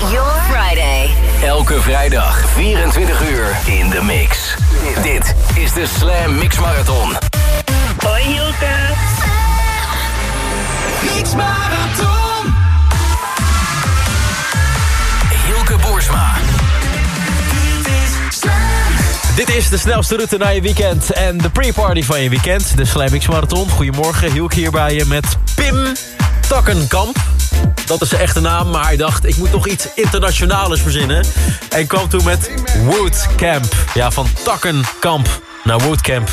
your Friday. Elke vrijdag 24 uur in de mix. Dit is de Slam Mix Marathon. Hoi Hilke. Mix Marathon. Hilke Boersma. Dit is de snelste route naar je weekend en de pre-party van je weekend. De Slam X Marathon. Goedemorgen, bij je met Pim Takkenkamp. Dat is zijn echte naam, maar hij dacht... ik moet toch iets internationalers verzinnen. En kwam toen met Woodcamp. Ja, van Takkenkamp naar Woodcamp.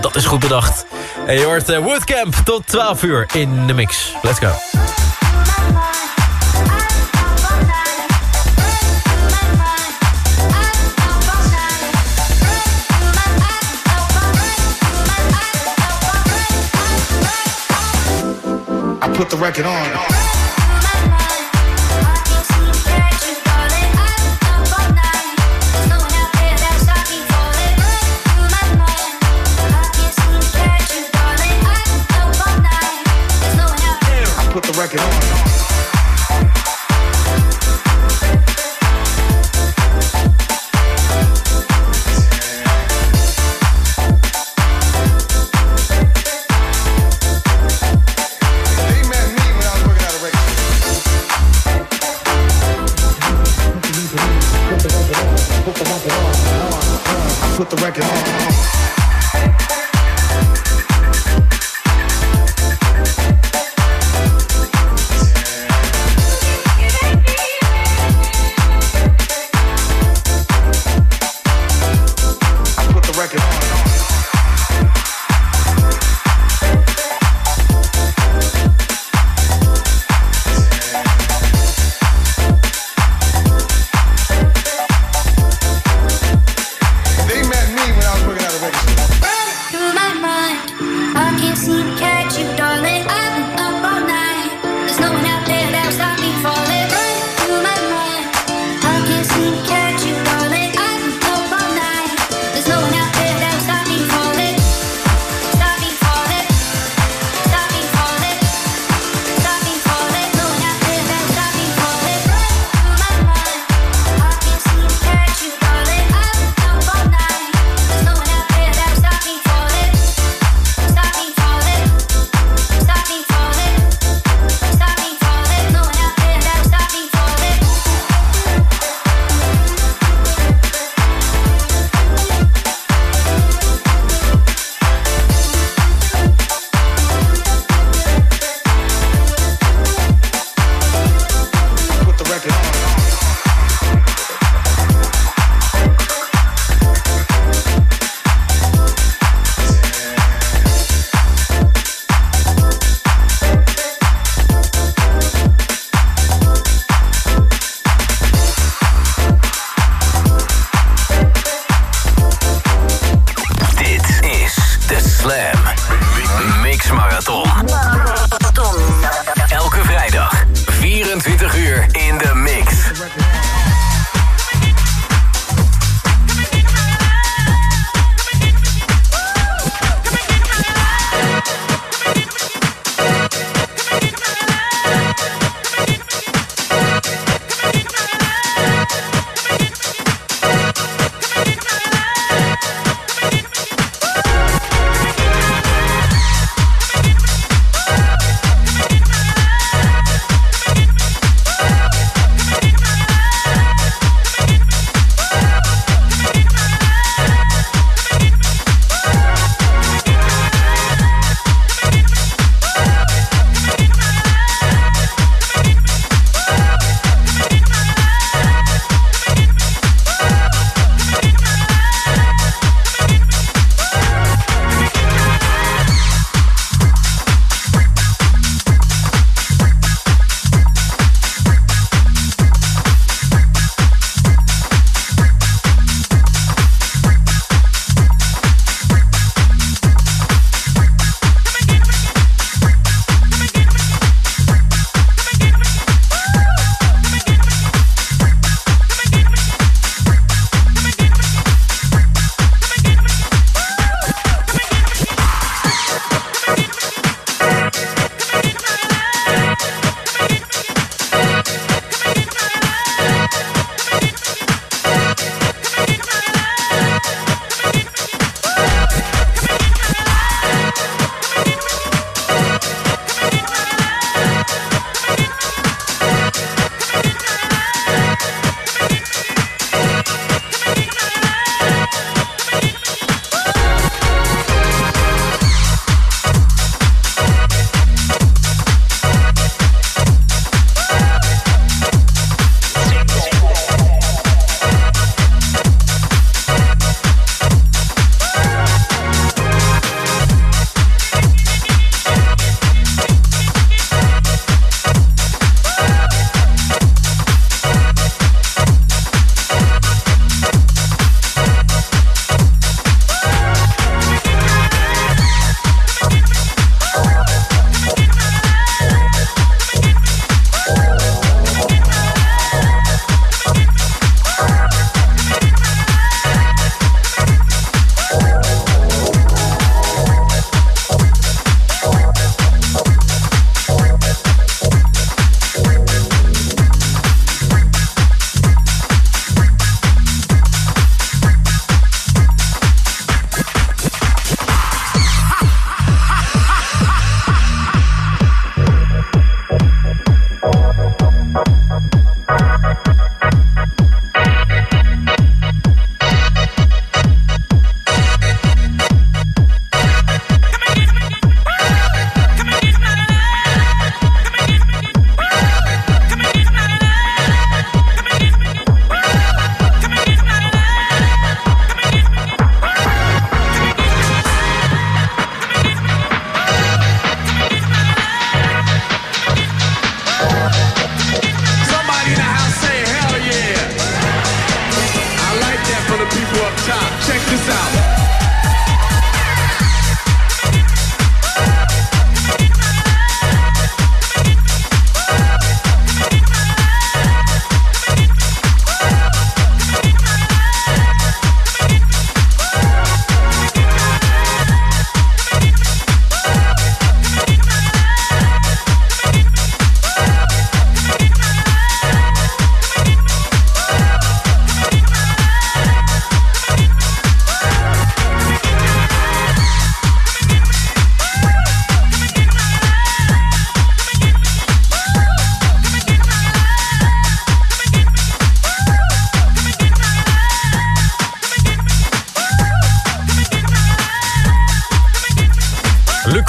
Dat is goed bedacht. En je hoort uh, Woodcamp tot 12 uur in de mix. Let's go. Put the record on. I put the record on.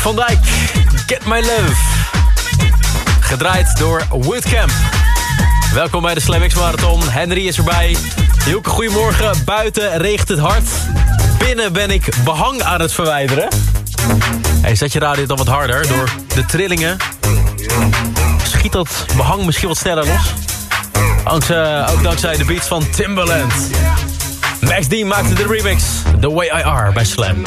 Van Dijk, Get My Love. Gedraaid door Woodcamp. Welkom bij de Slam X Marathon. Henry is erbij. Hielke, goedemorgen. Buiten regent het hard. Binnen ben ik behang aan het verwijderen. Hey, zet je radio dan wat harder. Door de trillingen schiet dat behang misschien wat sneller los. Dankzij, ook dankzij de beats van Timbaland. Max D maakte de remix The Way I Are bij Slam.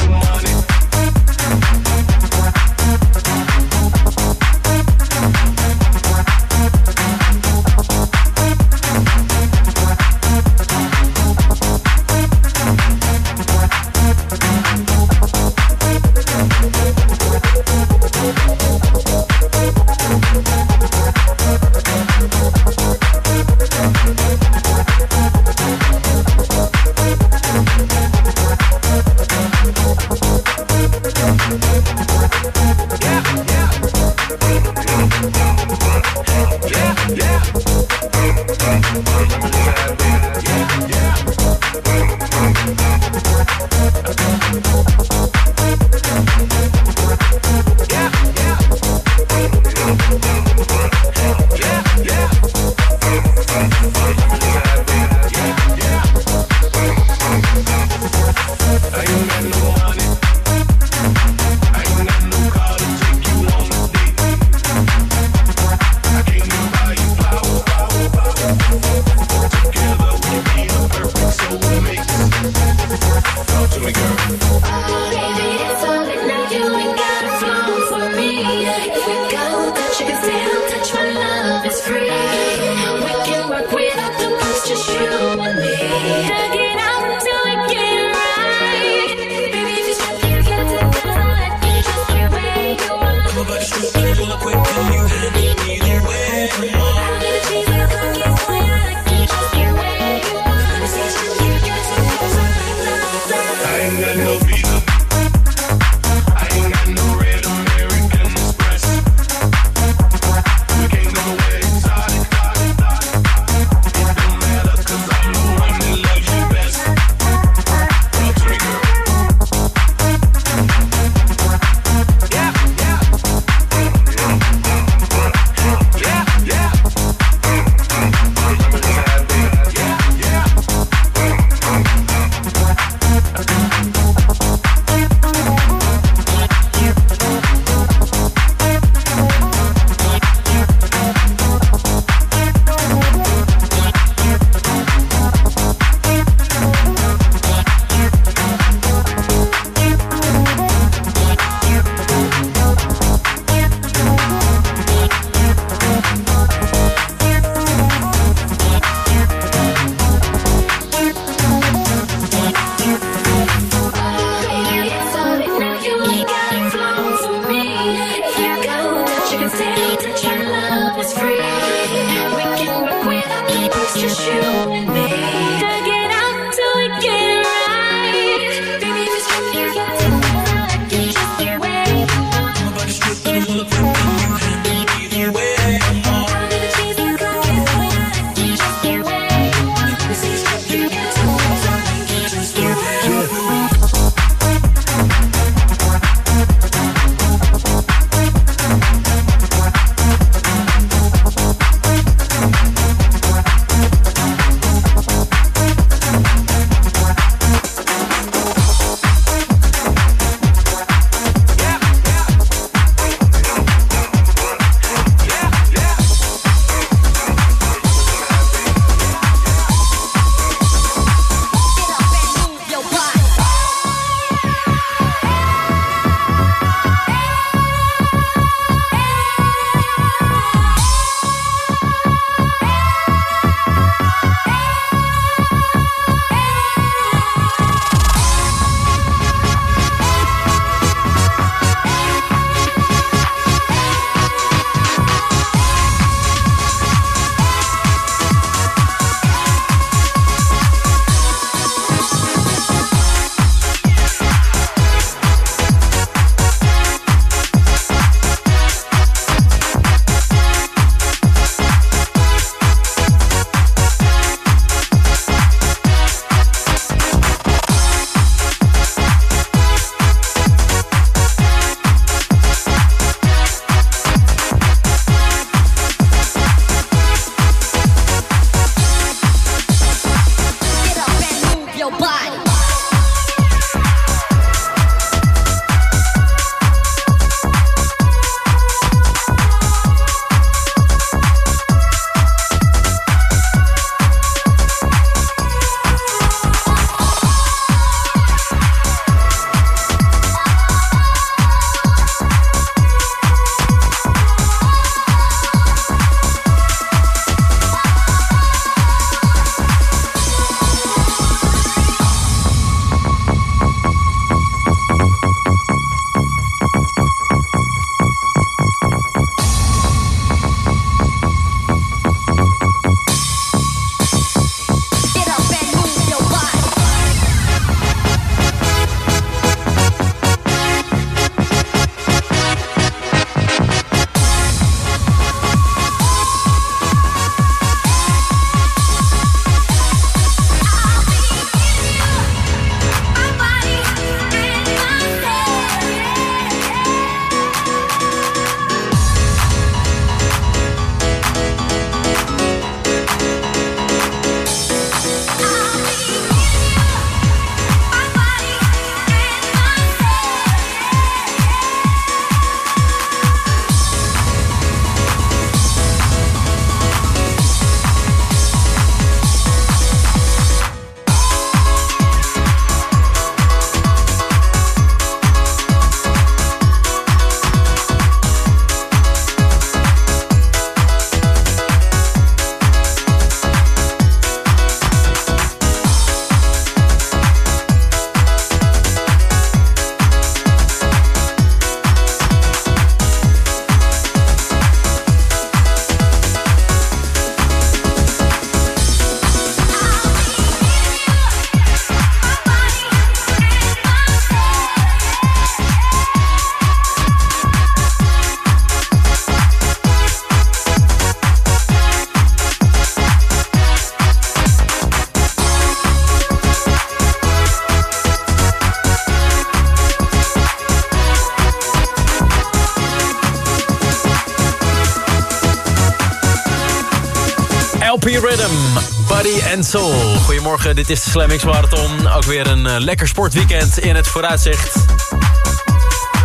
Goedemorgen, dit is de Slam Marathon. Ook weer een uh, lekker sportweekend in het vooruitzicht.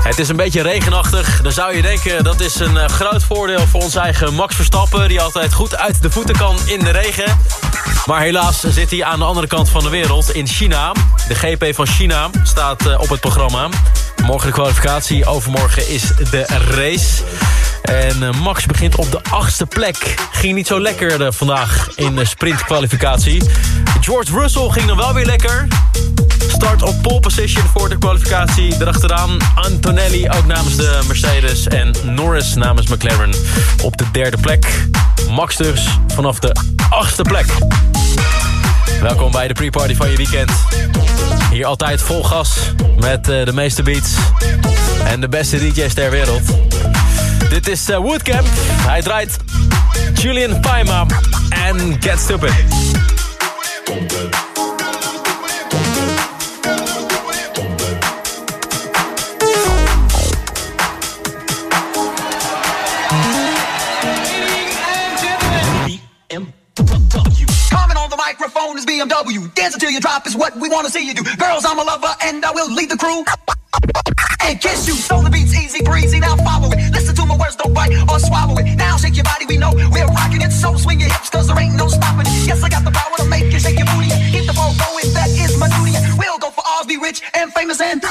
Het is een beetje regenachtig. Dan zou je denken dat is een uh, groot voordeel voor ons eigen Max Verstappen... die altijd goed uit de voeten kan in de regen. Maar helaas zit hij aan de andere kant van de wereld, in China. De GP van China staat uh, op het programma. Morgen de kwalificatie, overmorgen is de race... En uh, Max begint op de achtste plek. Ging niet zo lekker vandaag in de sprintkwalificatie. George Russell ging dan wel weer lekker. Start op pole position voor de kwalificatie. Erachteraan Antonelli ook namens de Mercedes. En Norris namens McLaren op de derde plek. Max dus vanaf de achtste plek. Welkom bij de pre-party van je weekend. Hier altijd vol gas met uh, de meeste beats. En de beste DJ's ter wereld. Dit is uh, Woodcamp. Hij draait Julian Paima en Get Stupid. BMW. Dance until you drop is what we want to see you do. Girls, I'm a lover and I will lead the crew. And kiss you. So the beat's easy breezy. Now follow it. Listen to my words, don't bite or swallow it. Now shake your body, we know we're rocking it. So swing your hips, cause there ain't no stopping. Yes, I got the power to make you shake your booty. Keep the ball going, that is my duty. We'll go for ours, be rich and famous and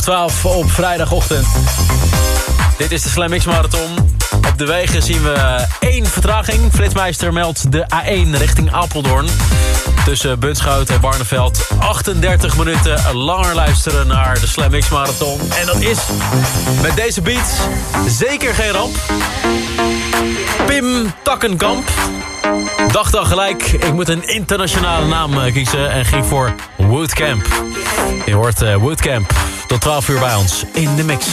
12 op vrijdagochtend. Dit is de Slam X Marathon. Op de wegen zien we één vertraging. Flitsmeister meldt de A1 richting Apeldoorn. Tussen Bunschoten en Barneveld. 38 minuten langer luisteren naar de Slam X Marathon. En dat is met deze beats zeker geen ramp. Pim Takkenkamp dacht dan gelijk, ik moet een internationale naam eh, kiezen... en ging voor Woodcamp. Je hoort uh, Woodcamp tot 12 uur bij ons in de mix.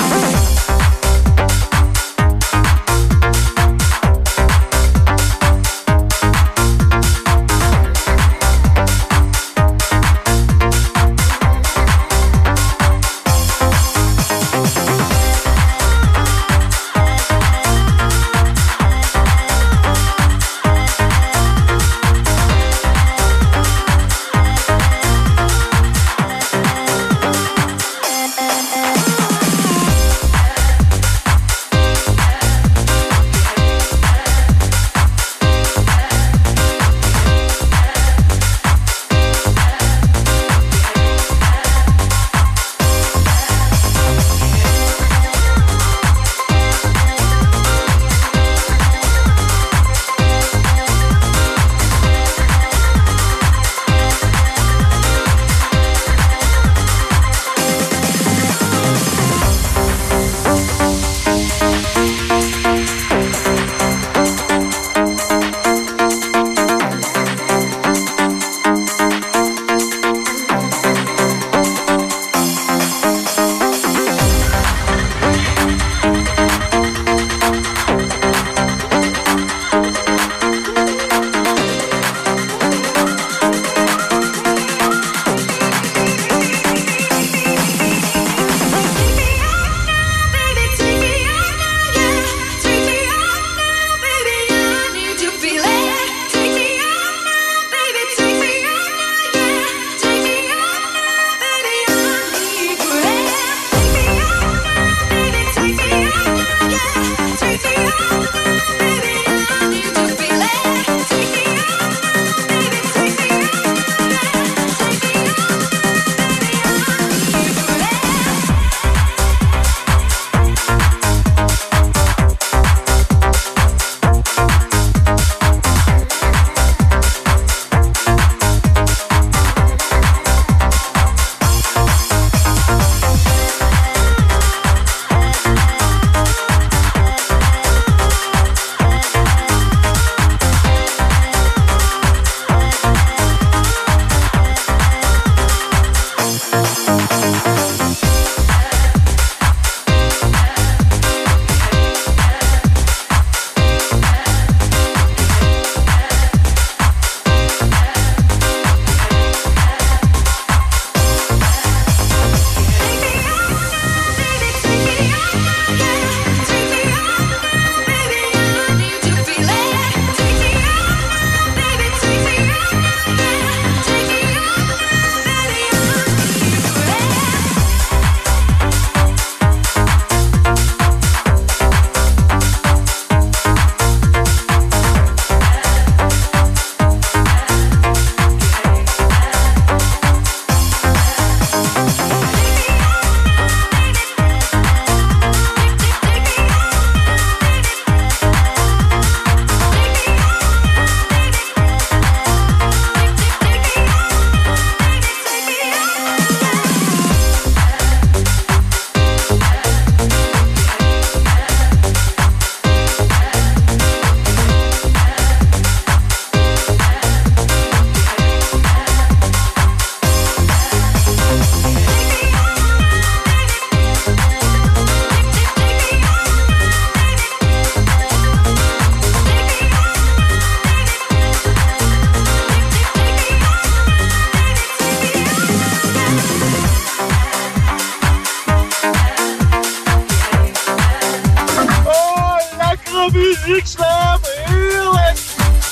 Lekkere muziek, Slam. Heerlijk.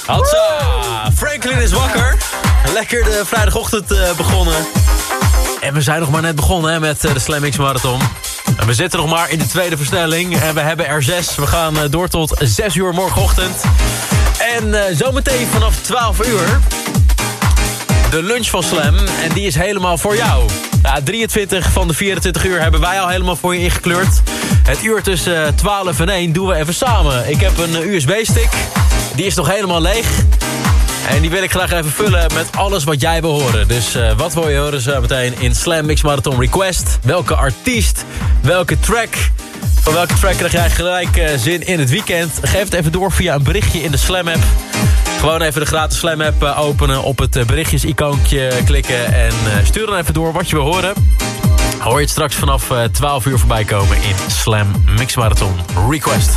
Hatsa! Franklin is wakker. Lekker de vrijdagochtend eh, begonnen. En we zijn nog maar net begonnen met eh, de Slam X Marathon. En we zitten nog maar in de tweede versnelling. En we hebben er zes. We gaan eh, door tot zes uur morgenochtend. En zometeen vanaf 12 uur... de lunch van Slam. En die is helemaal voor jou. Ja, 23 van de 24 uur hebben wij al helemaal voor je ingekleurd. Het uur tussen 12 en 1 doen we even samen. Ik heb een USB-stick. Die is nog helemaal leeg. En die wil ik graag even vullen met alles wat jij wil horen. Dus uh, wat wil je horen zo meteen in Slam Mix Marathon Request? Welke artiest? Welke track? Van welke track krijg jij gelijk zin in het weekend? Geef het even door via een berichtje in de Slam app. Gewoon even de gratis Slam app openen, op het berichtjes-icoontje klikken... en stuur dan even door wat je wil horen. Hoor je het straks vanaf 12 uur voorbij komen in Slam Mix Marathon Request.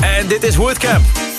En dit is Woodcamp.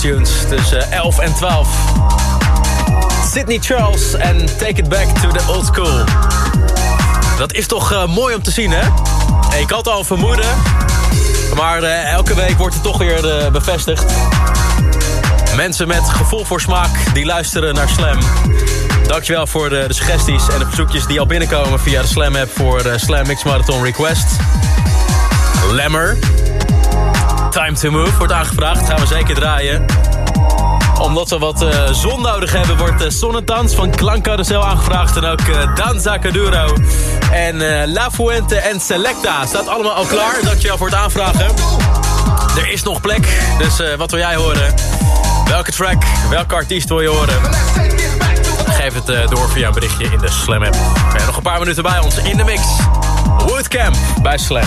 Tunes tussen 11 en 12. Sydney Charles en Take It Back to the Old School. Dat is toch eh, mooi om te zien, hè? Ik had al vermoeden. Maar eh, elke week wordt het toch weer eh, bevestigd. Mensen met gevoel voor smaak die luisteren naar Slam. Dankjewel voor de, de suggesties en de verzoekjes die al binnenkomen via de Slam app voor Slam Mix Marathon Request. Lemmer. Time to Move wordt aangevraagd. Gaan we zeker draaien. Omdat we wat eh, zon nodig hebben, wordt uh, Sonnetans van Klankcarousel aangevraagd. En ook eh, Danza Caduro. En eh, La Fuente en Selecta. Staat allemaal al klaar. Dankjewel voor het aanvragen. Er is nog plek. Dus eh, wat wil jij horen? Welke track, welke artiest wil je horen? Geef het eh, door via een berichtje in de Slam app. Nog een paar minuten bij ons in de mix. Woodcamp bij Slam.